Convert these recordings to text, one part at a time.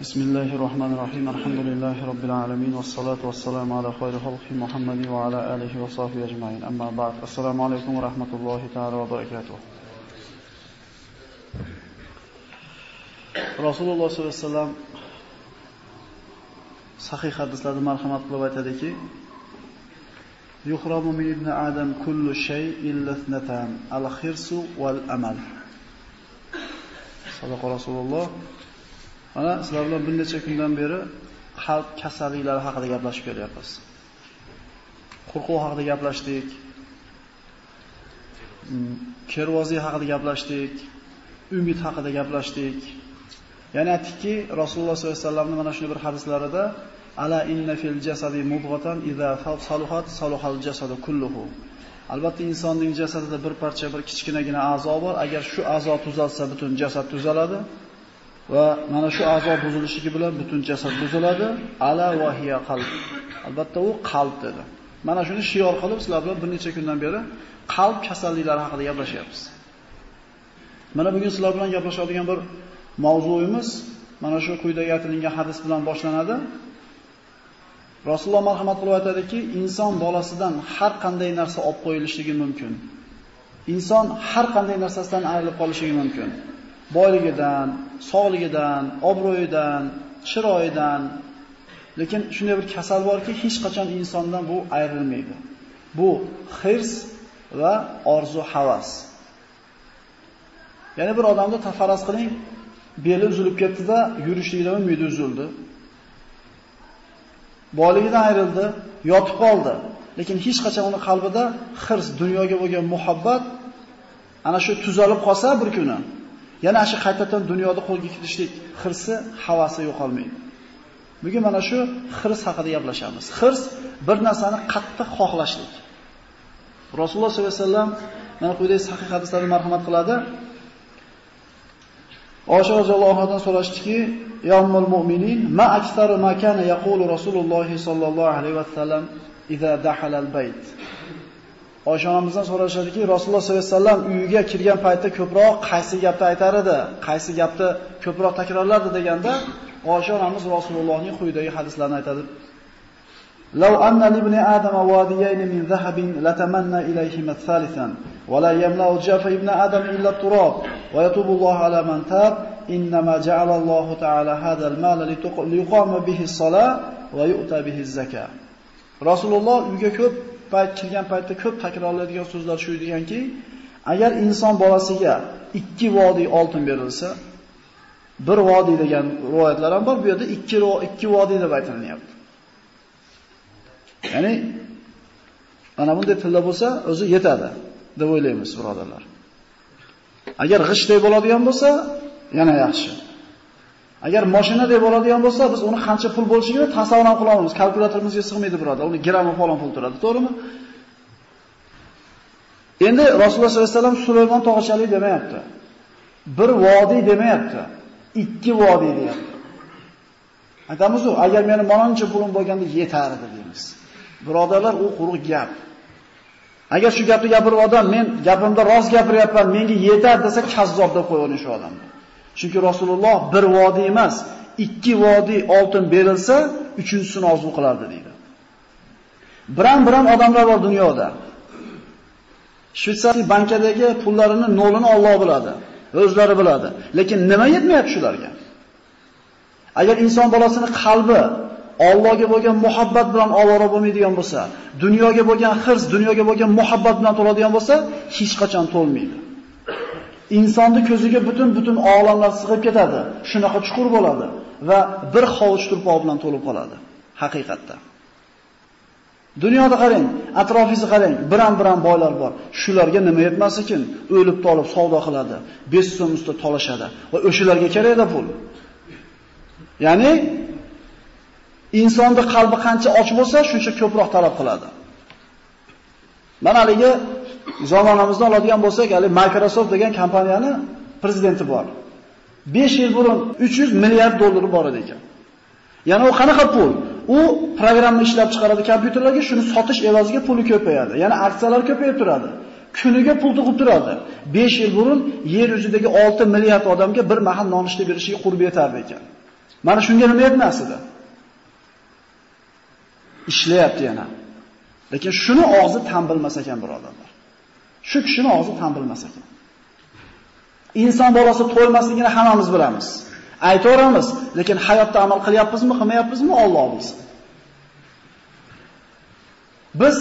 بسم الله الرحمن الرحيم. الحمد لله رب العالمين والصلاة والسلام على خير خلق محمد وعلى آله وصحبه أجمعين. أما بعد السلام عليكم ورحمة الله تعالى وبركاته. رسول الله صلى الله عليه وسلم صحيح حدث لدى مرحمة يخرم من ابن آدم كل شيء إلا اثنتان الخرس والأمل. صدق رسول الله. Mana sizlar bilan bir necha kundan beri qalb kasalliklari haqida gaplashib kelyapmiz. Qo'rquv haqida gaplashdik. Mm, kervozi haqida gaplashdik. Umid haqida gaplashdik. Ya'ni aytdikki, Rasululloh sollallohu alayhi vasallamning mana shunday bir hadislarida ala inna fil jasadi mudghatan idza saluhat saluhal jasadu kulluhu. Albatta insonning jasadida bir parcha bir kichkinagina a'zo bor. Agar shu a'zo tuzalsa, butun jasad tuzaladi. Va mana shu a'zo buzilishligi bilan butun jasad buziladi. Ala va hiya qalb. Albatta u qalb dedi. Mana shuni shior qilib sizlar bilan bir necha kundan beri qalb kasalliklari haqida gaplashyapmiz. Mana bugun sizlar bilan gaplashadigan bir mavzuyimiz mana shu quyidagi aytilgan hadis bilan boshlanadi. Rasululloh marhamat qilib aytadiki, inson bolasidan har qanday narsa olib qo'yilishligi mumkin. Inson har qanday narsasidan ayrilib qolishligi mumkin. Boyligidan, sog'ligidan, obro'yidan, chiroyidan, lekin shunday bir kasal borki, hech qachon insondan bu ayrilmaydi. Bu hirs va orzu havas. Ya'ni bir odamda tafaras qiling, beli uzilib ketdi-da, yurishlikdan umidi uzildi. Boyligidan ayrildi, yotib qoldi. Lekin hech qachon uni qalbida hirs, dunyoga bo'lgan muhabbat ana shu tuzalib qolsa bir kuni Yana shu qaytadan dunyoda qo'lga kiritishlik xirsi, havasi yo'qolmaydi. Bugun mana shu xirs haqida gaplashamiz. Xirs bir narsani qattiq xohlashlik. Rasululloh sollallohu alayhi vasallam mana quyidagi sahih hadislarda marhamat qiladi. Osha roziyallohu anhodan so'rashdiki, "Ya ummul mu'minin, ma aktsaru ma kana yaqulu Rasululloh sollallohu alayhi vasallam idza dahala al-bayt?" Oysha onamizdan so'rashadiki, Rasululloh sollallohu alayhi vasallam uyiga kirgan paytda ko'proq qaysi gapni aytar edi, qaysi gapni ko'proq takrorlardi deganda, Oysha onamiz Rasulullohning quyidagi hadislarni aytadi. Law anna libni adama wadiyayn min dhahabin latamanna ilayhima thalithan wa la yamla'u jafa ibn adam illa turab wa yatubu Allahu ala man tab innama ja'ala Allahu ta'ala hadha al-mala liqama bihi as-salah wa yu'ta bihi az-zakah. Rasululloh uyga ko'p payt kirgan paytda ko'p takrorlaydigan so'zlar shu ekanki, agar inson bolasiga ikki vodiy oltin berilsa, bir vodiy degan rivoyatlar ham bor, bu yerda ikki ikki vodiy deb aytilyapti. Ya'ni mana bunday tilla bo'lsa, o'zi yetadi deb o'ylaymiz, birodarlar. Agar g'ishtday bo'ladigan bo'lsa, yana yaxshi. Agar mashina deb bo'ladigan bo'lsa, biz uni qancha pul bo'lishini tasavvur ham qila olmaymiz. Kalkulyatorimizga sig'maydi, birodar. Uni grammi falan pul turadi, to'g'rimi? Endi Rasululloh sollallohu alayhi vasallam Sulaymon tog'achalik demayapti. Bir vodiy demayapti. Ikki vodiy deyapti. Aytamiz-ku, agar meni mononcha pulim bo'lganda yetar edi deymiz. Birodarlar, u quruq gap. Agar shu gapni gapirib odam, men gapimda rost gapiryapman, menga yetar desa, kazzob deb qo'yavering shu odamni. Chunki Rasululloh bir vodiy emas, ikki vodiy oltin berilsa, uchinchisini orzu qilardi deydi. Biram-biram odamlar bor dunyoda. Shvetsariya bankadagi pullarini nolini Alloh biladi, o'zlari biladi. Lekin nima yetmayapti shularga? Agar inson bolasini qalbi Allohga bo'lgan muhabbat bilan ovora bo'lmaydigan bo'lsa, dunyoga bo'lgan xirs, dunyoga bo'lgan muhabbat bilan to'ladigan bo'lsa, hech qachon to'lmaydi. Insonni ko'ziga butun-butun olamlar sig'ib ketadi. Shunaqa chuqur bo'ladi va bir hovuch turpoq bilan to'lib qoladi. Haqiqatda. Dunyoda qarang, atrofingizni qarang, biram-biram boylar bor. Shularga nima yetmas ekan, o'lib tolib savdo qiladi, 5 so'm ustida tolashadi va o'shalarga kerakda pul. Ya'ni insonning qalbi qancha och bo'lsa, shuncha ko'proq talab qiladi. Mana haligi zamonamizda oladigan bo'lsak, hali Microsoft degan kompaniyani prezidenti bor. 5 yil burun 300 milliard dollari bor edi ekan. Ya'ni u qanaqa pul? U programma ishlab chiqaradi kompyuterlarga, shuni sotish evaziga puli ko'payadi. Ya'ni aksiyalar ko'payib turadi. Kuniga pul tug'ib turadi. 5 yil burun yer yuzidagi 6 milliard odamga bir mahal nonushta berishiga qurbi yetardi ekan. Mana shunga nima yetmasdi? Ishlayapti yana. Lekin shuni og'zi tan bilmas ekan, birodarlar. Shu kishini og'zi tan bilmas ekan. Inson bolasi to'ymasligini hammamiz bilamiz. Aytaveramiz, lekin hayotda amal qilyapmizmi, qilmayapmizmi, Alloh bilsin. Biz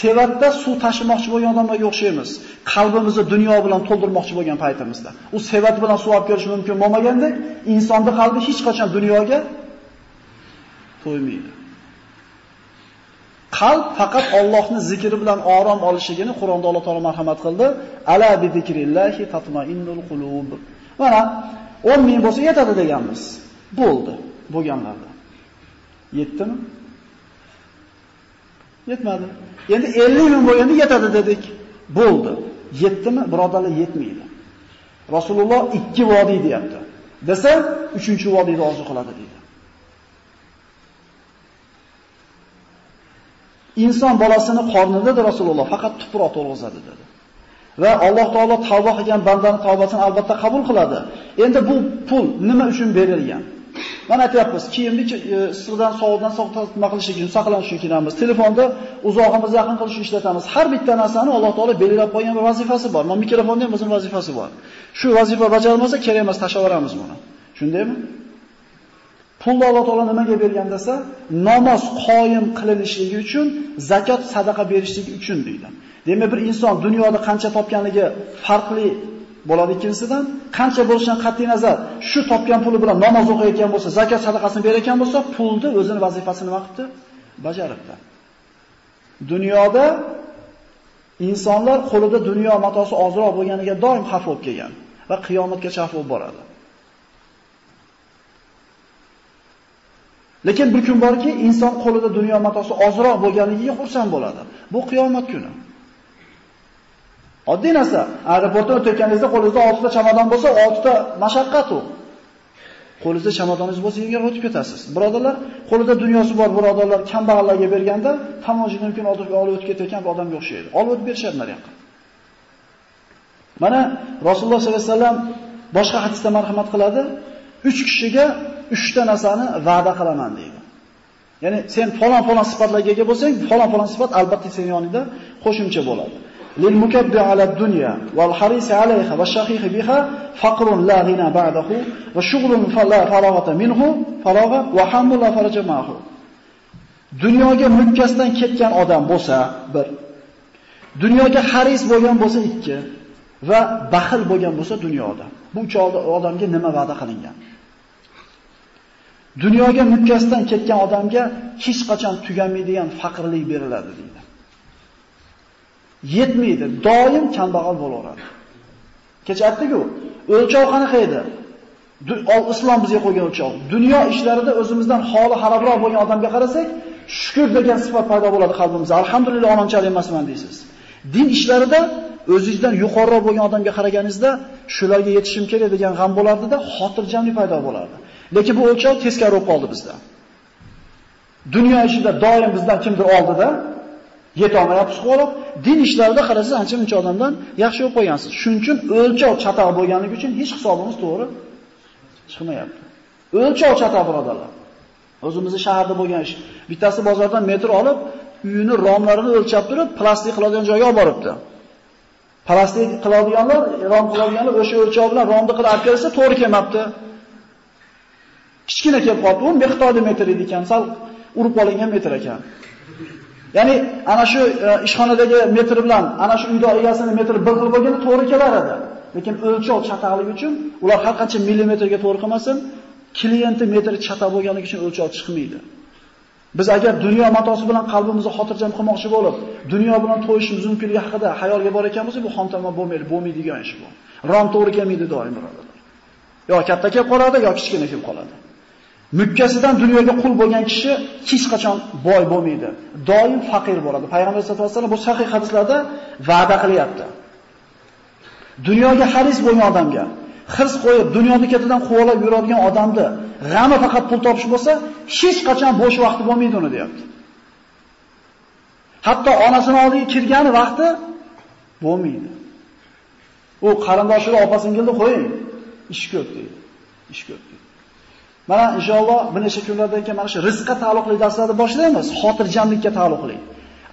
sevatda suv tashimoqchi bo'lgan odamlarga o'xshaymiz. Qalbimizni dunyo bilan to'ldirmoqchi bo'lgan paytimizda. U sevat bilan suv olib kelish mumkin bo'lmaganda, insonning qalbi hech qachon dunyoga to'ymaydi. Qalb faqat Allohni zikri bilan orom olishligini Qur'onda Alloh taolo marhamat qildi. Ala bi zikrillahi tatmainnul qulub. Mana 10 ming bo'lsa yetadi deganmiz. Bo'ldi, bo'lganlarda. Yetdimi? Yetmadi. Endi 50 ming bo'lganda yetadi dedik. Bo'ldi. Yetdimi? Birodarlar yetmaydi. Rasululloh ikki vodiy deyapti. Desa, uchinchi vodiyni orzu qiladi deydi. Inson bolasini qornida Rasululloh faqat tuproq to'lg'izadi dedi. Va Alloh taolo tavba qilgan bandani tavbasini albatta qabul qiladi. Endi bu pul nima uchun berilgan? Mana aytyapmiz, kiyimni issiqdan, e, sovuqdan saqlab qilish uchun, saqlanish uchun kiramiz. Telefonda uzoqimizni yaqin qilish uchun ishlatamiz. Har bitta narsani Alloh taolo belgilab qo'ygan bir vazifasi bor. Mana mikrofonda ham o'zining vazifasi bor. Shu vazifa bajarilmasa, kerak emas, tashlaveramiz buni. Shundaymi? Pulni Alloh taolo nimaga bergan desa, namoz qoyim qilinishligi uchun, zakot, sadaqa berishligi uchun deydi. Demak, bir inson dunyoda qancha topganligi farqli bo'ladi ikkinchisidan, qancha bo'lishidan qat'iy nazar, shu topgan puli bilan namoz o'qiyotgan bo'lsa, zakot sadaqasini berayotgan bo'lsa, pulni o'zini vazifasini nima qildi? bajaribdi. Dunyoda insonlar qo'lida dunyo matosi ozroq bo'lganiga doim xafa bo'lib kelgan va qiyomatgacha xafa bo'lib boradi. Lekin bir kun borki, inson qo'lida dunyo matosi ozroq bo'lganligiga xursand bo'ladi. Bu qiyomat kuni. Oddiy narsa, aeroportdan o'tayotganingizda qo'lingizda 6 ta chamadon bo'lsa, 6 ta mashaqqat u. Qo'lingizda chamadoningiz bo'lsa, yengil o'tib ketasiz. Birodarlar, qo'lida dunyosi bor birodarlar kambag'allarga berganda, tamojini mumkin olib olib o'tib ketayotgan odamga o'xshaydi. Olib o'tib berishadi mana yoqqa. Mana Rasululloh sollallohu alayhi vasallam boshqa hadisda marhamat qiladi, uch kishiga uchta narsani va'da qilaman deydi. Ya'ni sen falon-falon sifatlarga ega bo'lsang, falon-falon sifat albatta sen yoningda qo'shimcha bo'ladi. Lil mukabbi ala dunya wal haris alayha va shahih biha faqrun la ghina ba'dahu va shughlun fala faragata minhu faragha va hammun la faraja ma'hu. Dunyoga mukkasdan ketgan odam bo'lsa, bir dunyoga haris bo'lgan bo'lsa ikki va baxil bo'lgan bo'lsa dunyoda. Bu uch odamga nima va'da qilingan? Dunyoga mukkasidan ketgan odamga hech qachon tugamaydigan faqirlik beriladi deydi yetmaydi, doim kambag'al bo'laveradi. Kecha aytdik-ku, o'lchov qanaqa edi? Islom bizga qo'ygan o'lchov. Dunyo ishlarida o'zimizdan holi harobroq bo'lgan odamga qarasak, shukr degan sifat paydo bo'ladi qalbimizda. Alhamdulillah ononchalik emasman deysiz. Din ishlarida o'zingizdan yuqoriroq bo'lgan odamga qaraganingizda, shularga yetishim kerak degan g'am bo'lardida xotirjamlik paydo bo'lardi. Lekin bu o'lchov teskari bo'lib qoldi bizda. Dunyo ishida doim bizdan kimdir oldida, yetolmayapsiz qolib, din ishlarida qarasiz ancha muncha odamdan yaxshi bo'lib qo'ygansiz. Shuning uchun o'lchov chatoq bo'lganligi uchun hech hisobimiz to'g'ri chiqmayapti. O'lchov chatoq birodarlar. O'zimizning shaharda bo'lgan ish. Bittasi bozordan metr olib, uyini romlarini o'lchab turib, plastik qiladigan joyga olib boribdi. Plastik qiladiganlar, rom qiladiganlar o'sha o'lchov bilan romni qilib olib kelsa, to'g'ri kelmapti. Kichkina kelib qoldi. U miqdorda metr edi ekan, sal urib olingan metr ekan. Ya'ni ana shu e, ishxonadagi metr bilan ana shu uyda egasini metri bir xil bo'lganda to'g'ri kelar edi. Lekin o'lchov chataqligi uchun ular har qancha millimetrga to'g'ri qilmasin, klienti metri chata bo'lganligi uchun o'lchov chiqmaydi. Biz agar dunyo matosi bilan qalbimizni xotirjam qilmoqchi bo'lib, dunyo bilan to'yishimiz mumkinligi haqida xayolga bor ekan bo'lsa, bu xomtama bo'lmaydi, bo'lmaydigan ish bu. Rom to'g'ri kelmaydi doim birodarlar. Yo katta kelib qoladi, yo kichkina kelib qoladi. Mukkasidan dunyoga qul bo'lgan kishi hech qachon boy bo'lmaydi. Doim faqir bo'ladi. Payg'ambar sollallohu alayhi vasallam bu sahih hadislarda va'da qilyapti. Dunyoga haris bo'lgan odamga, hirs qo'yib, dunyoni ketidan quvalab yuradigan odamni g'ami faqat pul topish bo'lsa, hech qachon bo'sh vaqti bo'lmaydi uni deyapti. Hatto onasini oldiga kirgani vaqti bo'lmaydi. U qarindoshiga opa-singilni qo'ying, ish ko'p deydi. Ish ko'p. Mana inshaalloh bir necha kunlardan keyin mana shu rizqqa taalluqli darslarni boshlaymiz, xotirjamlikka taalluqli.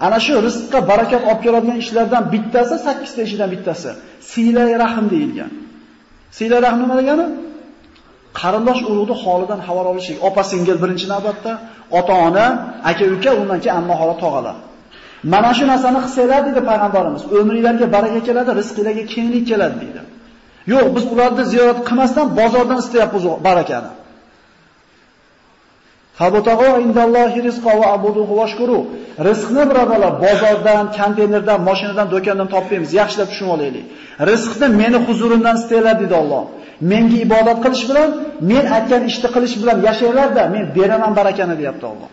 Ana shu rizqqa barakat olib keladigan ishlardan bittasi 8 ta ishidan bittasi silay rahim deyilgan. Silay rahim nima degani? Qarindosh urug'ni holidan xabar olishlik. Opa singil birinchi navbatda, ota-ona, aka-uka, undan keyin amma xola tog'alar. Mana shu narsani qilsanglar dedi payg'ambarimiz, umringlarga baraka keladi, rizqinglarga kenglik keladi dedi. Yo'q, biz ularni ziyorat qilmasdan bozordan istayapmiz barakani. Xabotog'o indallohi rizqa va abuduhu vashkuru. Rizqni birodarlar bozordan, konteynerdan, mashinadan, do'kondan topmaymiz. Yaxshilab tushunib olaylik. Rizqni meni huzurimdan istaylar dedi Alloh. Menga ibodat qilish bilan, men aytgan ishni qilish bilan yashaylarda men beraman barakani deyapti Alloh.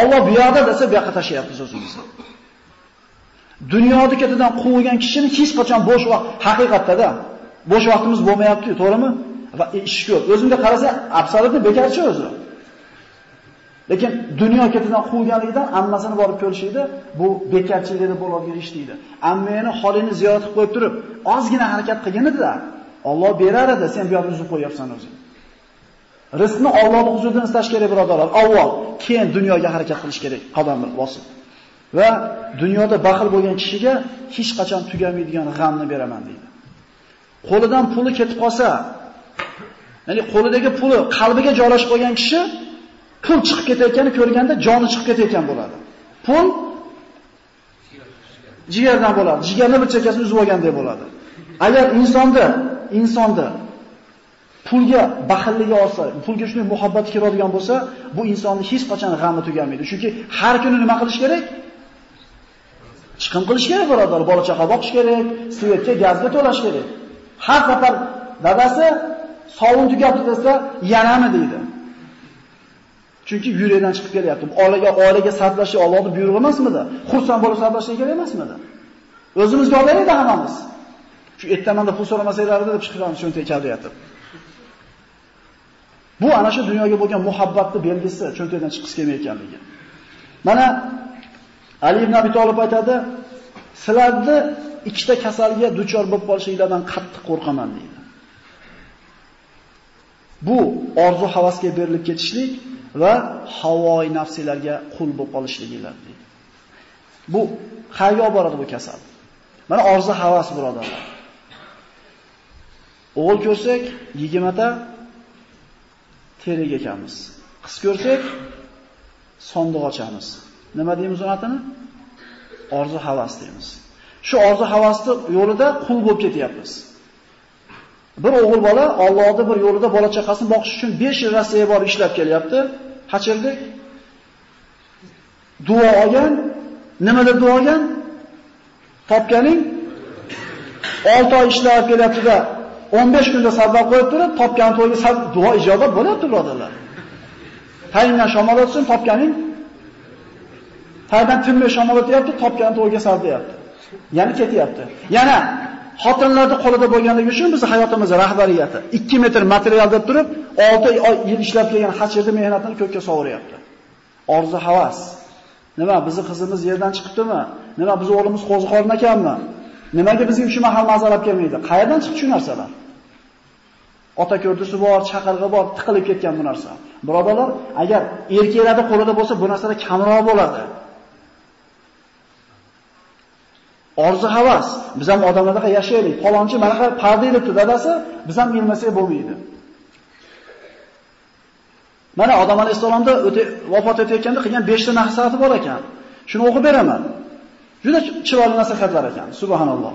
Alloh bu yoqda desa bu yoqqa tashlayapti so'zingizni. Dunyoni ketidan quvgan kishini hech qachon bo'sh vaqt haqiqatda bo'sh vaqtimiz bo'lmayapti, to'g'rimi? Va ish ko'p. O'zimga qarasa, absolutni bekarchi o'zi. Lekin dunyo ketidan quvganligidan ammasini borib ko'rishdi, bu bekarchilikda bo'ladigan ish deydi. Ammani holini ziyorat qilib qo'yib turib, ozgina harakat qilgan edi Alloh berar edi, sen bu yoqni uzib qo'yapsan o'zing. Rizqni Allohning huzuridan istash kerak, birodarlar. Avval, keyin dunyoga harakat qilish kerak, qadam bosib. Va dunyoda baxil bo'lgan kishiga hech qachon tugamaydigan g'amni beraman deydi. Qo'lidan puli ketib qolsa, Ya'ni qo'lidagi puli qalbiga joylashib qolgan kishi pul chiqib ketayotganini ko'rganda joni chiqib ketayotgan bo'ladi. Pul jigardan bo'ladi. Jigarni bir chekkasini uzib olgandek bo'ladi. Agar insonda, insonda pulga baxilligi olsa, pulga shunday muhabbat kiradigan bo'lsa, bu insonni hech qachon g'ami tugamaydi. Chunki har kuni nima qilish kerak? Chiqim qilish kerak, birodar, bola chaqa boqish kerak, svetga, gazga to'lash kerak. Har safar dadasi sovun tugabdi desa, yanami deydi. Chunki yurakdan chiqib kelyapti. Olaga, olaga sarflashi Allohning buyrug'i emasmidi? Xursand bo'lib sarflash kerak emasmidi? O'zimizga olaylik hammamiz. Shu ertamanda pul so'ramasanglar deb chiqiramiz cho'ntak kaldiyatib. Bu ana shu dunyoga bo'lgan muhabbatni belgisi, cho'ntakdan chiqib kelmayotganligi. Mana Ali ibn Abi Talib aytadi, sizlarni ikkita kasalga duchor bo'lib qolishinglardan qattiq qo'rqaman deydi. Bu orzu havasga berilib ketishlik va havoi nafsilarga qul bo'lib qolishligilar deydi. Bu qayga olib boradi bu kasal? Mana orzu havas birodarlar. O'g'il ko'rsak 20 ta terik ekanmiz. Qiz ko'rsak sondiq ochamiz. Nima deymiz unatini? Orzu havas deymiz. Shu orzu havasni yo'lida qul bo'lib ketyapmiz. Bir o'g'il bola Allohning bir yo'lida bola chaqasini boqish uchun 5 yil Rossiyaga borib ishlab kelyapti. Qachirdik? Duo olgan, nimalar duo olgan? Topganing 6 oy ishlab kelyapti-da, 15 kunda sabab qo'yib turib, topgan to'yga duo ijobat bo'lyapti, birodarlar. Tayindan shamol o'tsin, topganing Taydan tinmay shamol o'tyapti, topgan to'yga sarflayapti. Yana ketyapti. Yana xotinlarning qo'lida bo'lganligi uchun biz hayotimiz rahbariyati 2 metr material deb turib, 6 oy yil ishlab kelgan hachirni mehnatini ko'kka sovuryapti. Orzu havas. Nima bizni qizimiz yerdan chiqibdimi? Nima biz o'g'limiz qo'ziqorin ekanmi? Nimaga bizga shu mahal mazalab kelmaydi? Qayerdan chiqdi shu narsalar? Ota ko'rdisi bor, chaqirg'i bor, tiqilib ketgan bu narsa. Birodalar, agar erkaklarning qo'lida bo'lsa, bu narsalar kamroq bo'ladi. Orzu havas. Biz ham odamlarda yashaylik. Falonchi mana qay parda ilibdi dadasi, biz ham bilmasak bo'lmaydi. Mana odam alayhisolamda o'ta vafot etayotganda qilgan 5 ta nasihati bor ekan. Shuni o'qib beraman. Juda chiroyli nasihatlar ekan. Subhanalloh.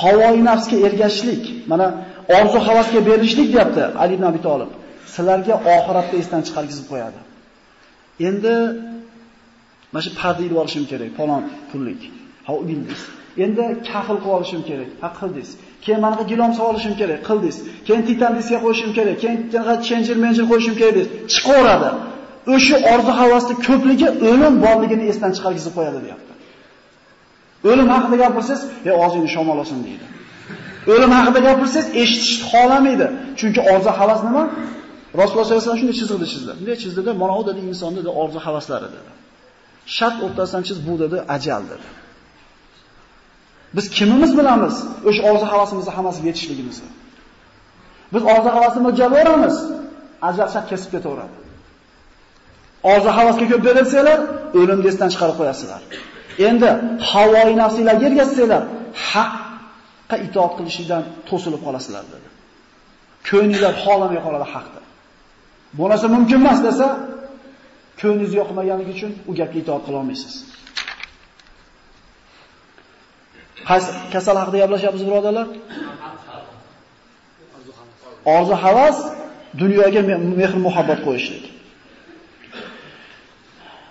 Havoi nafsga ergashishlik, mana orzu havasga berilishlik deyapti Ali ibn Abi Talib. Sizlarga oxiratda esdan chiqargizib qo'yadi. Endi mana shu parda ilib olishim kerak, falon pullik. Ha, bildingiz. Endi kafil qilib olishim kerak. Ha, qildingiz. Keyin manaqa gilom solib olishim kerak. Qildingiz. Keyin titan diskga qo'yishim kerak. Keyin changer menjir qo'yishim kerak deb chiqaveradi. O'sha orzu havasning ko'pligi o'lim borligini esdan chiqargizib qo'yadi, deyapti. O'lim haqida gapirsangiz, "Ey og'zingni shamol olsin" deydi. O'lim haqida gapirsangiz, eshitishni xohlamaydi. Chunki orzu havas nima? Rasululloh sollallohu alayhi vasallam shunday chizig'ida chizdi. Bunday chizdida, mana u dedi insonni dedi orzu havaslari dedi. Shart o'rtasidan chiz bu dedi ajal dedi. Biz kimimiz bilamiz o'sha orzu havasimizni hammasiga yetishligimizni. Biz orzu havasini mo'ljallaveramiz, ajrashab kesib ketaveradi. Orzu havasga ko'p berilsanglar, o'limni esdan chiqarib qo'yasizlar. Endi havoyi nafsiylarga ergashsanglar, haqqa itoat qilishingdan to'silib qolasizlar dedi. Ko'ngillar xolamay qoladi haqda. Bu narsa mumkin emas desa, ko'nglingiz yoqmaganligi uchun u gapga itoat qila olmaysiz. Qaysi kasal haqida gaplashyapmiz, birodarlar? Orzu havas dunyoga mehr muhabbat qo'yishlik.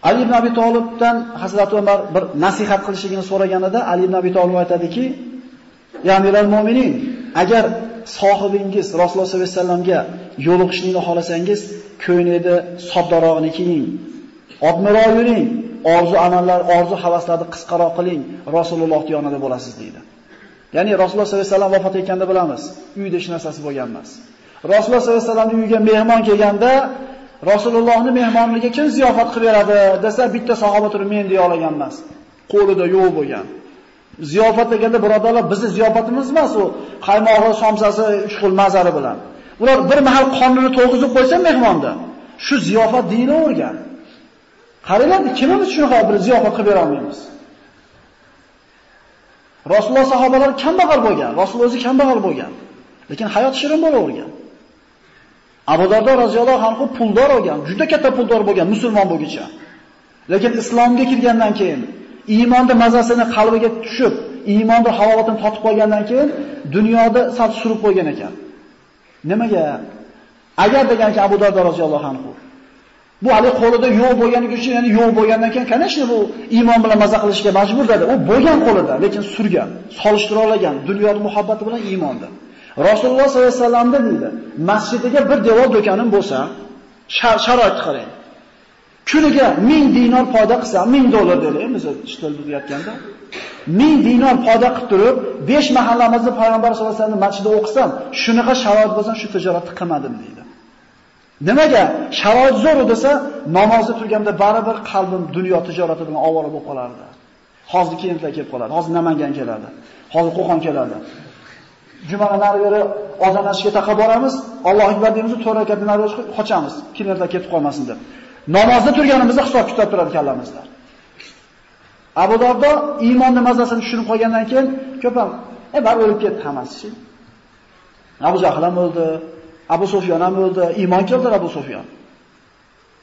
Ali ibn Abi Talibdan Hazrat Umar bir nasihat qilishligini so'raganida Ali ibn Abi Talib aytadiki: "Ya amiral mu'minin, agar sohibingiz Rasululloh sollallohu alayhi vasallamga yo'liqishni xohlasangiz, ko'nglida soddarog'ini kiying, odmiroq yuring, orzu amallar, orzu havaslarni qisqaroq qiling, Rasululloh yonida bo'lasiz deydi. Ya'ni Rasululloh sollallohu alayhi vasallam vafot etganda bilamiz, uyda hech narsasi bo'lgan emas. Rasululloh sollallohu alayhi vasallamning uyiga mehmon kelganda Rasulullohni mehmonligiga kim ziyofat qilib beradi desa, bitta sahoba turib men deya olgan emas. Qo'lida yo'q bo'lgan. Ziyofat deganda birodarlar, bizni ziyofatimiz emas u qaymog'i, somsasi, uch xil mazari bilan. Ular bir mahal qonini to'g'izib qo'ysa mehmonda, shu ziyofat deyilavergan. Qaranglar, kimimiz shunaqa bir ziyofat qilib bera olmaymiz? Rasululloh sahobalari kambag'al bo'lgan, Rasul o'zi kambag'al bo'lgan. Lekin hayot shirin bo'lavergan. Abu Dardo roziyallohu anhu puldor bo'lgan, juda katta puldor bo'lgan musulmon bo'lguncha. Lekin islomga kirgandan keyin iymonda mazasini qalbiga tushib, iymonda halovatini totib qolgandan keyin dunyoda sal surib qo'ygan ekan. Nimaga? Agar deganki Abu Dardo roziyallohu anhu Bu hali qo'lida yo'q bo'lganligi uchun, ya'ni yo'q bo'lgandan keyin qanday bu iymon bilan maza qilishga majbur dedi. U bo'lgan qo'lida, lekin surgan, solishtira olgan, dunyoning muhabbati bilan iymonda. Rasululloh sollallohu alayhi vasallamda deydi, masjidiga bir devor do'konim bo'lsa, sharoit qarang. Kuniga 1000 dinor foyda qilsa, 1000 dollar deylik, biz e, ishlayotganda 1000 dinor foyda qilib turib, 5 mahallamizni payg'ambar sollallohu alayhi vasallam masjidida o'qisam, shunaqa sharoit bo'lsa, shu tijoratni qilmadim deydi. Nimaga? Sharoit zo'r desa, namozda turganda baribir qalbim dunyo tijorati bilan ovora bo'lib qolardi. Hozir keyinlar kelib qoladi. Hozir Namangan keladi. Hozir Qo'qon keladi. Jumani nari beri ozanlashga taqa boramiz, Alloh akbar deymiz, to'rt rakatni nari qochamiz, kimlardan ketib qolmasin deb. Namozda turganimizda hisob kitob turadi kallamizda. Abu Dardo iymonning mazasini tushunib qolgandan keyin ko'pam, e bar o'lib ketdi hammasi. Abu Jahl ham o'ldi, Abu Sufyon ham o'ldi, iymon keltirdi Abu Sufyon.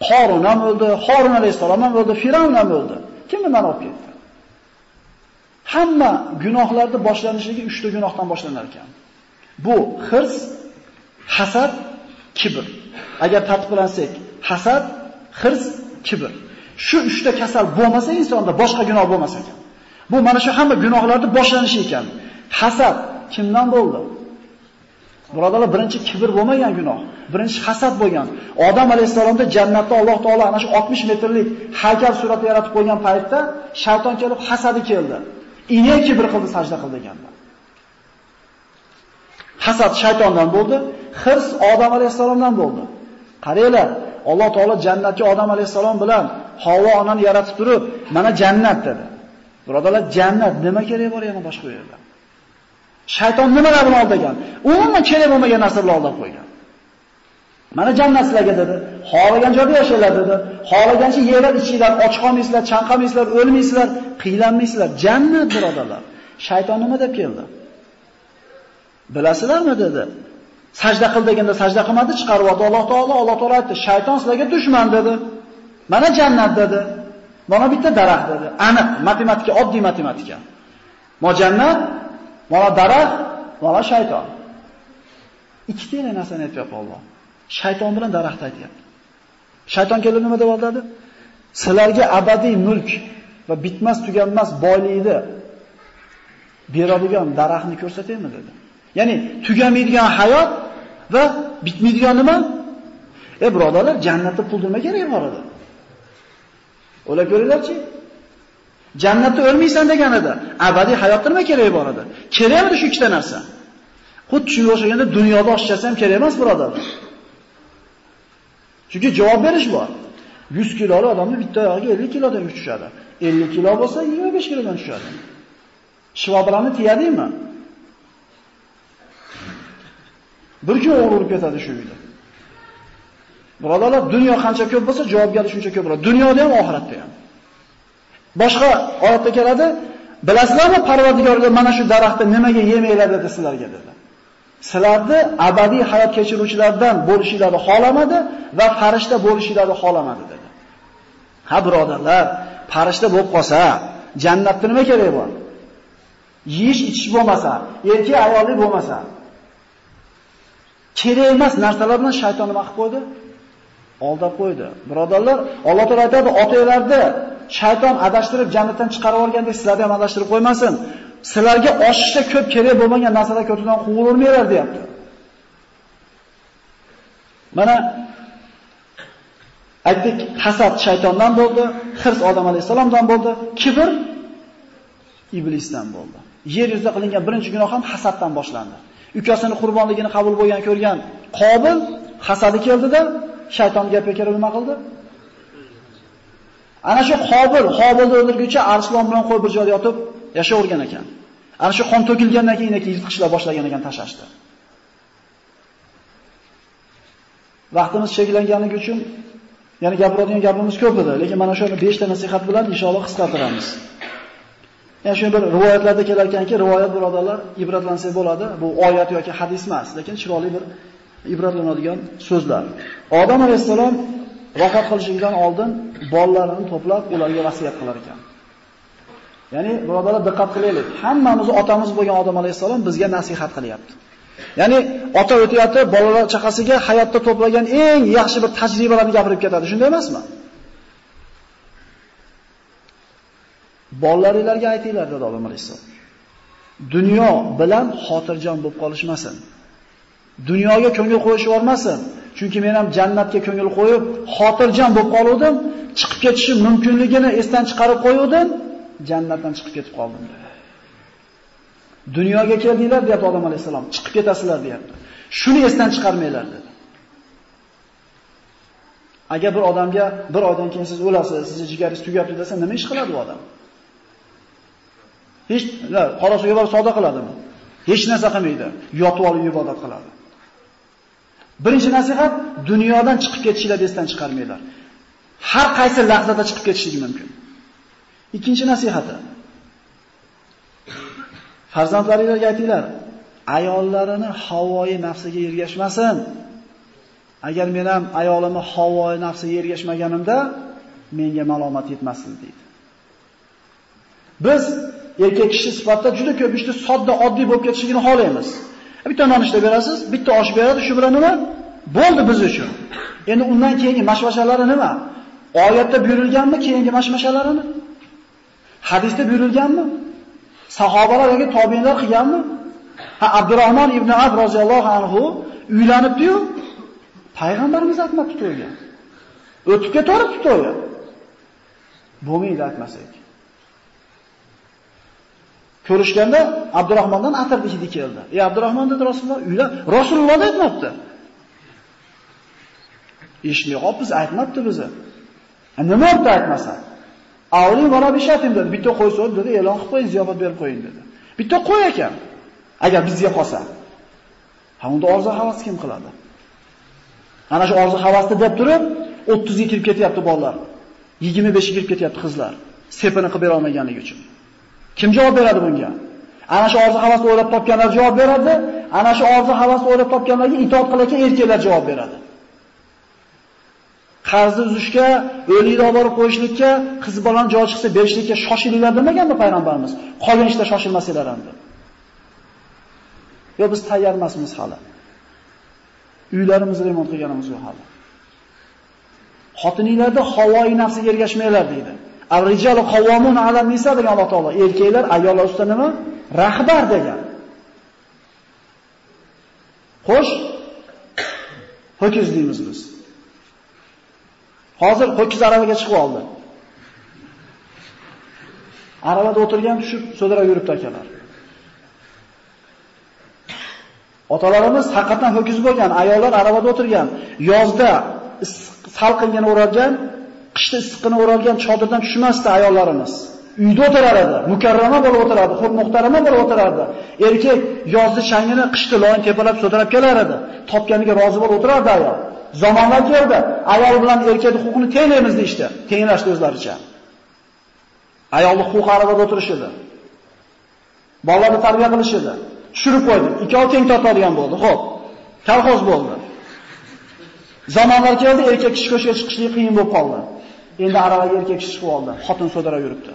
Qorun ham o'ldi, Qorun alayhisalom ham o'ldi, Firavn ham o'ldi. Kim bundan olib ketdi? Hamma gunohlarning boshlanishligi 3 ta gunohdan boshlanar ekan. Bu hirs, hasad, kibr. Agar tartiblansak, hasad, hirs, kibr. Shu 3 ta kasal bo'lmasa insonda boshqa gunoh bo'lmas ekan. Bu mana shu hamma gunohlarning boshlanishi ekan. Hasad kimdan bo'ldi? Birodalar, birinchi kibr bo'lmagan gunoh, birinchi hasad bo'lgan. Odam alayhisalomda jannatda Alloh taolo ana shu 60 metrlik haykal surati yaratib qo'ygan paytda shayton kelib hasadi keldi. Ine kibr qildi, sajda qildi deganda. Hasad shaytondan bo'ldi, hirs Odam alayhisalomdan bo'ldi. Qaranglar, Alloh taolo jannatga Odam alayhisalom bilan Havvo onani yaratib turib, mana jannat dedi. Birodalar, jannat nima kerak bor yana boshqa yerda? Shayton nimalar bilan aldagan? Umuman kerak bo'lmagan narsa bilan aldab qo'ygan. Mana jannat sizlarga dedi. Xohlagan joyda yashanglar dedi. Xohlagancha yerlar ichinglar, och qolmaysizlar, chanqamaysizlar, o'lmaysizlar, qiylanmaysizlar. Jannat birodarlar. Shayton nima deb keldi? Bilasizlarmi dedi. Sajda qil deganda sajda qilmadi, chiqarib oldi Alloh taolo. Alloh taolo aytdi, shayton sizlarga dushman dedi. Mana jannat dedi. Mana bitta daraxt dedi. Aniq matematika, oddiy matematika. Mo jannat, Bola daraxt, bola shayton. Ikkita narsani aytayapti Alloh. Shayton bilan daraxt aytayapti. Shayton kelib nima deb aldadi? Sizlarga abadiy mulk va bitmas tuganmas boylikni beradigan daraxtni ko'rsataymi dedi. Ya'ni tugamaydigan hayot va bitmaydigan nima? E birodarlar, jannatda pul nima kerak bor edi? O'la ko'ringlarchi? Jannatda o'lmaysan deganida, abadiy hayot nima kerak bor edi? Kerakmi shu ikkita narsa? Xuddi shunga o'xshaganda dunyoda oshchasi ham kerak emas, birodarlar. Chunki javob berish bor. 100 kiloli odamni bitta oyog'iga 50 kilodan tushadi. 50 kilo bo'lsa 25 kilodan tushadi. Shivobilarni tiyadingmi? Bir kun o'g'ri ketadi shu uyda. Birodalar, dunyo qancha ko'p bo'lsa, javobgarlik shuncha ko'proq. Dunyoda ham, oxiratda ham. Boshqa oyatda keladi, bilasizlarmi Parvardigorga mana shu daraxtni nimaga yemanglar dedi sizlarga dedi. Sizlarni abadiy hayot kechiruvchilardan bo'lishinglarni xolamadi va farishta bo'lishinglarni xolamadi dedi. Ha birodarlar, farishta bo'lib qolsa, jannatda nima kerak bor? Yeyish, ichish bo'lmasa, erkak ayollik bo'lmasa, kerak emas narsalar bilan shayton nima qilib qo'ydi? Aldab qo'ydi. Birodarlar, Alloh taolay aytadi, otanglarni shayton adashtirib jannatdan chiqarib olgandek sizlarni ham adashtirib qo'ymasin. Sizlarga oshishda ko'p kerak bo'lmagan narsalar ko'tidan quvurmaylar, deyapti. Mana aytdik, hasad shaytondan bo'ldi, hirs odam alayhisalomdan bo'ldi, kibr iblisdan bo'ldi. Yer yuzida qilingan birinchi gunoh ham hasaddan boshlandi. Ukasini qurbonligini qabul bo'lgan ko'rgan Qobil hasadi keldida shayton gapga kirib nima qildi? Ana shu Qobil, Qobilni o'ldirguncha Arslon bilan qo'y bir joyda yotib yashavergan ekan. Ana shu qon to'kilgandan keyin keyin yirtqichlar boshlagan ekan tashashdi. Vaqtimiz cheklanganligi uchun ya'ni gapiradigan gapimiz ko'p edi, lekin mana shu 5 ta nasihat bilan inshaalloh qisqartiramiz. Ya'ni shu bir rivoyatlarda kelar ekanki, rivoyat birodarlar ibratlansak bo'ladi. Bu oyat yoki hadis emas, lekin chiroyli bir ibratlanadigan so'zlar. Odam alayhisalom vafot qilishidan oldin bolalarini to'plab ularga vasiyat qilar ekan. Ya'ni birodarlar diqqat qilaylik. Hammamiz otamiz bo'lgan odam alayhisalom bizga nasihat qilyapti. Ya'ni ota o'tyapti, bolalar chaqasiga hayotda to'plagan eng yaxshi bir tajribalarni gapirib ketadi. Shunday emasmi? Bolalaringizga aytinglar dedi odam alayhisalom. Dunyo bilan xotirjam bo'lib qolishmasin. Dunyoga ko'ngil qo'yish yormasin. Chunki men ham jannatga ko'ngil qo'yib, xotirjam bo'lib qoldim, chiqib ketishim mumkinligini esdan chiqarib qo'ydim, jannatdan chiqib ketib qoldim. Dunyoga keldinglar deyapti odam alayhisalom, chiqib ketasizlar deyapti. Shuni esdan chiqarmanglar dedi. Agar bir odamga bir oydan keyin siz o'lasiz, sizni jigaringiz tugabdi desa, nima ish qiladi u odam? Hech qora suvga borib savdo qiladimi? Hech narsa qilmaydi. Yotib olib ibodat qiladi. Birinchi nasihat dunyodan chiqib ketishinglar esdan chiqarmanglar. Har qaysi lahzada chiqib ketishingiz mumkin. Ikkinchi nasihati. Farzandlaringizga aytinglar, ayollarini havoyi nafsiga ergashmasin. Agar men ham ayolimni havoyi nafsiga ergashmaganimda menga malomat yetmasin deydi. Biz erkak kishi sifatida juda ko'p ishni sodda, oddiy bo'lib ketishligini xohlaymiz. Bitta nonushta ishlab berasiz, bitta osh beradi, shu bilan nima? Bo'ldi biz uchun. Endi undan keyingi mashmashalari nima? Oyatda buyurilganmi keyingi mashmashalarini? Hadisda buyurilganmi? Sahobalar yoki tobiinlar qilganmi? Ha Abdurrahmon ibn Ab roziyallohu anhu uylanibdi-yu, payg'ambarimiz aytmabdi to'yga. O'tib ketaveribdi to'yga. Bo'lmaydi aytmasak. Ko'rishganda Abdurrahmondan atir hidi keldi. "Ey Abdurrahmon" dedi Rasululloh, "Uylar Rasululloh aytmabdi. Eshitmay qolibmiz, aytmabdi bizni. E, nima bo'ldi aytmasa? Avli mana bishatim dedi. Bitta qo'y so'z dedi, e'lon qilib qo'ying, ziyofat berib qo'ying dedi. Bitta qo'y ekan. Agar bizga qolsa. Ha unda orzu havas kim qiladi? Ana shu orzu havasda deb turib 30 ga kirib ketyapti bolalar. 25 ga kirib ketyapti qizlar. Sepini qilib bera olmaganligi uchun. Kim javob beradi bunga? Ana shu orzu havasni o'ylab topganlar javob beradi. Ana shu orzu havasni o'ylab topganlarga itoat qilayotgan erkaklar javob beradi. Qarzni uzishga, o'likni olib borib qo'yishlikka, qiz bolani joy chiqsa berishlikka shoshilinglar demaganmi payg'ambarimiz? Qolgan ishda shoshilmasinglar endi. Yo biz tayyor emasmiz hali. Uylarimizni remont qilganimiz yo'q hali. Xotininglarda havoyi nafsiga ergashmanglar deydi. Ar-rijalu qawwamun 'ala nisa degan Alloh taolo. Erkaklar ayollar ustida nima? Rahbar degan. Xo'sh, ho'kiz deymiz biz. Hozir ho'kiz aravaga chiqib oldi. Aravada o'tirgan tushib so'dara yuribdi akalar. Otalarimiz haqiqatan ho'kiz bo'lgan, ayollar aravada o'tirgan, yozda salqingina o'ralgan, qishda issiqqina o'ralgan chodirdan tushmasdi ayollarimiz. Uyda o'tirar edi, mukarrama bo'lib o'tirardi, xo'p muhtarama bo'lib o'tirardi. Erkak yozda changini, qishda loyin tepalab so'tarab kelar edi. Topganiga rozi bo'lib o'tirardi ayol. Zamonlar keldi, ayol bilan erkakning huquqini tenglaymiz deydi, tenglashdi o'zlaricha. Ayolning huquqi arabada o'tirish edi. Bolalarni tarbiya qilish edi. Tushirib qo'ydi. Ikkov teng tortadigan bo'ldi. Xo'p. Kolxoz bo'ldi. Zamonlar keldi, erkak kishi ko'chaga chiqishlik qiyin bo'lib qoldi. Endi aravaga erkak kishi chiqib oldi. Xotin sodara yuribdi.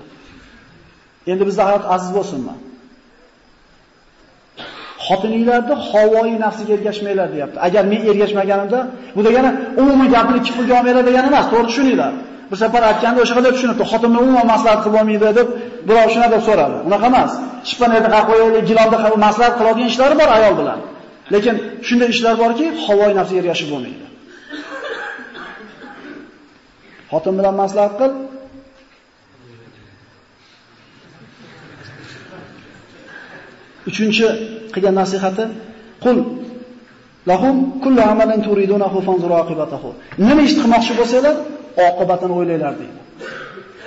Endi bizda hayot aziz bo'lsinmi? Xotininglarni havoyi nafsiga ergashmanglar deyapti. Agar men ergashmaganimda, bu degani umumiy gapni ikki pulga olmaylar degani emas, to'g'ri tushuninglar. Bir safar aytganda o'sha qadar tushunibdi. Xotinni umuman maslahat qilib olmaydi deb birov shuna deb so'radi. Unaqa emas. Chippanayda qo'yaylik, gilonda ham maslahat qiladigan ishlari bor ayol bilan. Lekin shunday ishlar borki, havoyi nafsiga ergashib bo'lmaydi. Xotin bilan maslahat qil, Uchinchi qilgan nasihati qul lahum kullu amalin turidunahu fanzuru aqibatahu. Nima ish qilmoqchi bo'lsanglar, oqibatini o'ylanglar deydi.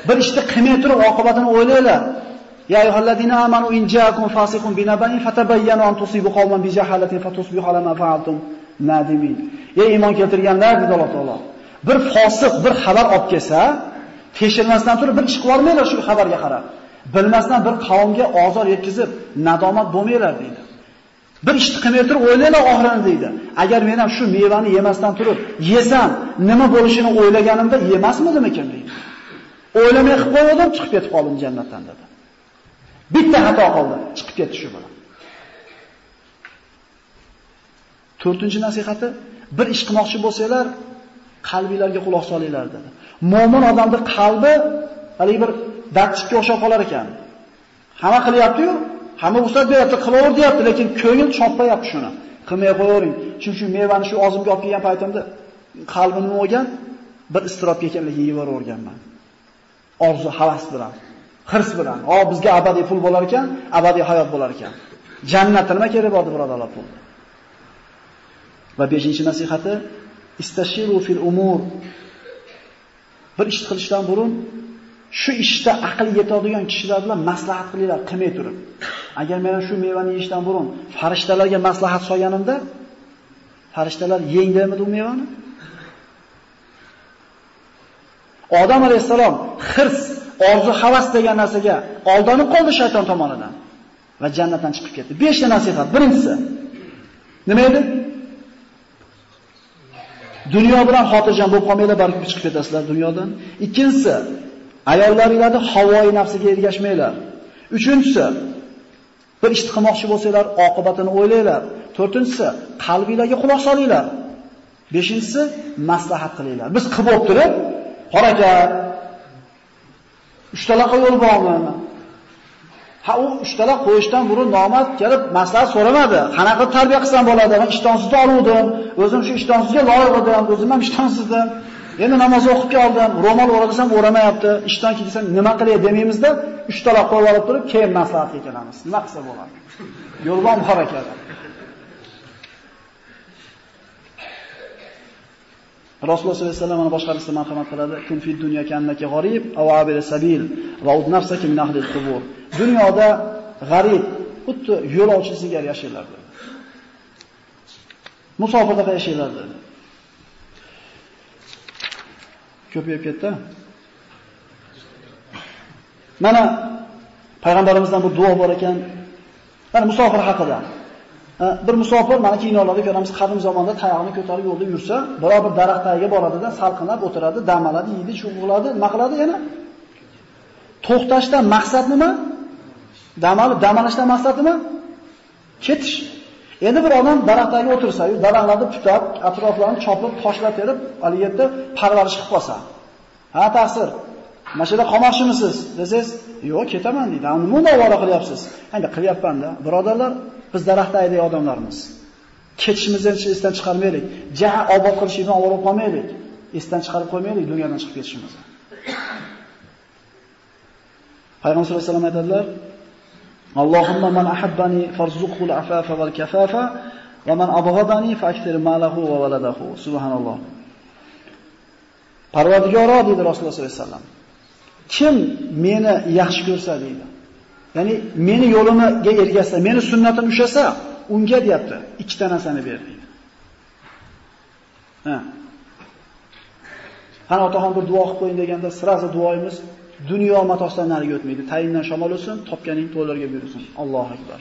Bir ishni qilmay turib oqibatini o'ylanglar. Ya ayyuhallazina amanu in ja'akum fasiqun binaba'in fatabayyanu an tusibu qawman bi jahalatin fatusbihu ala ma fa'altum nadimin. Ey iymon keltirganlar dedi Alloh taolo. Bir fosiq bir xabar olib kelsa, tekshirmasdan turib bir ish olmanglar shu xabarga qarab. bilmasdan bir qavmga ozor yetkazib, nadomat bo'lmanglar deydi. Bir ishni qilmay turib o'ylanglar oxirini deydi. Agar men ham shu mevani yemasdan turib, yesam, nima bo'lishini o'ylaganimda yemasmidim ekan deydi. O'ylamay qilib qo'ydim, chiqib ketib qoldim jannatdan dedi. Bitta xato qildi, chiqib ketdi shu bilan. 4-nasihati, bir ish qilmoqchi bo'lsanglar, qalbinglarga quloq solinglar dedi. Mo'min odamning qalbi hali bir datchikka o'xshab qolar ekan. Hamma qilyapti-yu, hamma ruxsat beryapti, qilaver deyapti, lekin ko'ngil chopmayapti shuni. Qilmay qo'yavering. Chunki shu mevani shu og'zimga olib kelgan paytimda qalbim nima bo'lgan? Bir istirobga ekanligi yeyveraverganman. Orzu, havas bilan, hirs bilan. "O, bizga abadiy pul bo'lar ekan, abadiy hayot bo'lar ekan." Jannat nima kerak bo'ldi, birodarlar pul? Va 5-nasihati istashiru fil umur. Bir ish qilishdan burun shu ishda aql yetadigan kishilar bilan maslahat qilinglar, qilmay turib. Agar men shu mevani yeyishdan burun farishtalarga maslahat solganimda, farishtalar yengdimi demidi u mevani? Odam alayhisalom hirs, orzu, havas degan narsaga aldanib qoldi shayton tomonidan va jannatdan chiqib ketdi. 5 ta nasihat. Birinchisi nima edi? Dunyo bilan xotirjam bo'lib qolmanglar, balki chiqib ketasizlar dunyodan. Ikkinchisi, ayollaringizni havoi nafsiga ergashmanglar. Uchinchisi, bir ish qilmoqchi bo'lsanglar, oqibatini o'ylanglar. To'rtinchisi, qalbingizga quloq solinglar. Beshinchisi, maslahat qilinglar. Biz qilib bo'lib turib, qoraka uchtalaqa yo'l bormi? Ha u ishtala qo'yishdan burun nomard kelib maslahat so'ramadi. Qanaqa tarbiya qilsam bo'ladi? Men ishtonsizda oluvdim. O'zim shu ishtonsizga loyiq edim. O'zim ham ishtonsizdim. Endi namoz o'qib keldim, ro'mol o'rasam o'ramayapti, ishdan kelsam nima qilay demaymizda, 3 tala qo'yib olib turib, keyin maslahatga kelamiz. Nima qilsa bo'ladi? Yo'lbon harakati. Rasululloh sollallohu alayhi vasallam boshqa hadisda marhamat qiladi, kun fi dunyo kannaki g'arib aw abir sabil va ud nafsaka min ahli al-qubur. Dunyoda g'arib, xuddi yo'lovchi singari yashaylar dedi. Musofirda yashaylar dedi. ko'payib ketdi. Mana payg'ambarimizdan bu duo bor ekan. Mana musofir haqida. Bir musofir mana kinolarda ko'ramiz, qadim zamonda tayog'ini ko'tarib yo'lda yursa, biror bir daraxt tagiga boradida, salqinlab o'tiradi, dam oladi, yeydi, shug'uladi, nima qiladi yana? To'xtashdan maqsad nima? Dam olib, dam olishdan maqsad nima? Ketish. Endi bir odam daraxtga o'tirsa-yu, daraxtlarni putab, atroflarini chopib, toshlab berib, hali yerda parvarish qilib qolsa. Ha, ta'sir. Mana shunda qolmoqchimisiz desangiz, yo'q, ketaman deydi. Nima unda ovora qilyapsiz? Endi qilyapman-da. Birodarlar, biz daraxtdagi odamlarmiz. Ketishimizni esdan chiqarmaylik. Jaha obod qilishdan olib qolmaylik. Esdan chiqarib qo'ymaylik dunyodan chiqib ketishimizni. Payg'ambar sollallohu alayhi vasallam aytadilar: Allohumma man ahabbani farzuqhu al-afafa wal kafafa va man abghadani fa'kthir malahu va waladahu. Subhanalloh. Parvardigoro dedi Rasululloh sollallohu alayhi vasallam. Kim meni yaxshi ko'rsa deydi. Ya'ni meni yo'limga ergashsa, meni sunnatim ushasa, unga deyapti, ikkita narsani ber deydi. Ha. Qani otaxon bir duo qilib qo'ying deganda, sirasi duoyimiz dunyo matosidan nariga o'tmaydi. Tayindan shamol o'tsin, topganing to'larga buyursin. Allohu akbar.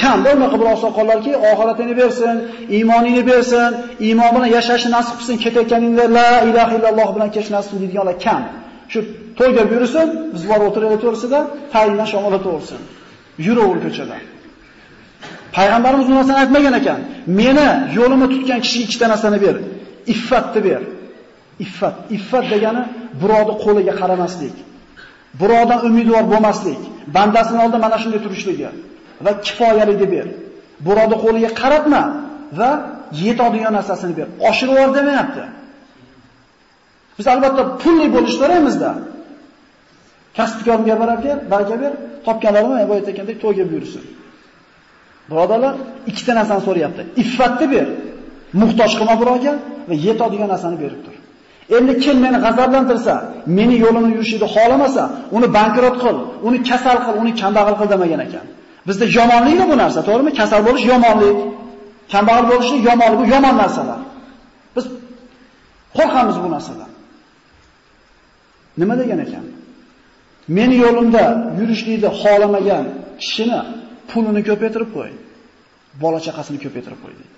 Kam bo'lmaqa bir oqsoqollarki, oxiratini bersin, iymonini bersin, iymon bilan yashashni nasib qilsin, ketayotganingda la ilaha illalloh bilan kech nasib deydiganlar kam. Shu to'yga buyursin, biz bor o'tiraylik to'g'risida, tayinlash shamol o'taversin. Yuraver ko'chada. Payg'ambarimiz bu narsani aytmagan ekan. Meni yo'limni tutgan kishiga ikkita narsani ber. Iffatni ber. Iffat. Iffat degani birovni qo'liga qaramaslik. Birovdan umidvor bo'lmaslik. Bandasini oldida mana shunday turishligi va kifoyalikni ber. Birovni qo'liga qaratma va yetadigan narsasini ber. Oshirib yubor demayapti. Biz albatta pulli bo'lishni kerakmizda. Kasbkorga baraka, baraka ber, topganlarini ibodat ekandek to'yga buyursin. Birodalar, ikkita narsani so'rayapti. Iffatni ber. Muhtoj qilma birovga va yetadigan narsani berib tur. Endi kim meni g'azablantirsa, meni yo'limni yurishini xohlamasa, uni bankrot qil, uni kasal qil, uni kambag'al qil demagan ekan. Bizda yomonlikmi bu narsa, to'g'rimi? Kasal bo'lish yomonlik, kambag'al bo'lishlik yomonlik, bu yomon narsalar. Biz qo'rqamiz bu narsadan. Nima degan ekan? Meni yo'limda yurishlikni xohlamagan kishini pulini ko'paytirib qo'y. Bola chaqasini ko'paytirib qo'y deydi.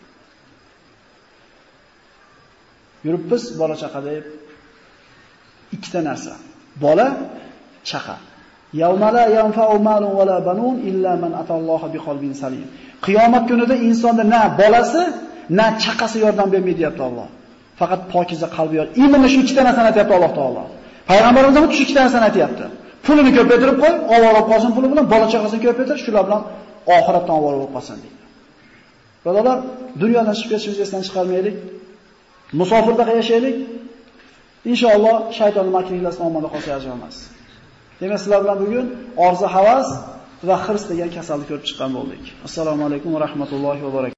Yuribmiz bola chaqa deb ikkita narsa. Bola, chaqa. Yawmala yanfa'u malun wala banun illa man atalloha biqalbin salim. Qiyomat kunida insonda na bolasi, na chaqasi yordam bermaydi deyapti Alloh. Faqat pokiza qalbi yor. Imonni shu ikkita narsani aytayapti Alloh taolo. Payg'ambarimiz ham shu ikkita narsani aytayapti. Pulini ko'paytirib qo'y, ovora qolsin puli bilan, bola chaqasini ko'paytir, shular bilan oxiratdan ovora bo'lib qolsin deydi. Birodalar, dunyodan chiqib ketishimizni esdan chiqarmaylik. Musofirda yashaylik. Inshaalloh shaytonning makrinlasidan omonda qolsa emas. Demak, sizlar bilan bugun orzu havas va hirs degan kasalni ko'rib chiqqan bo'ldik. Assalomu alaykum va rahmatullohi va barakatuh.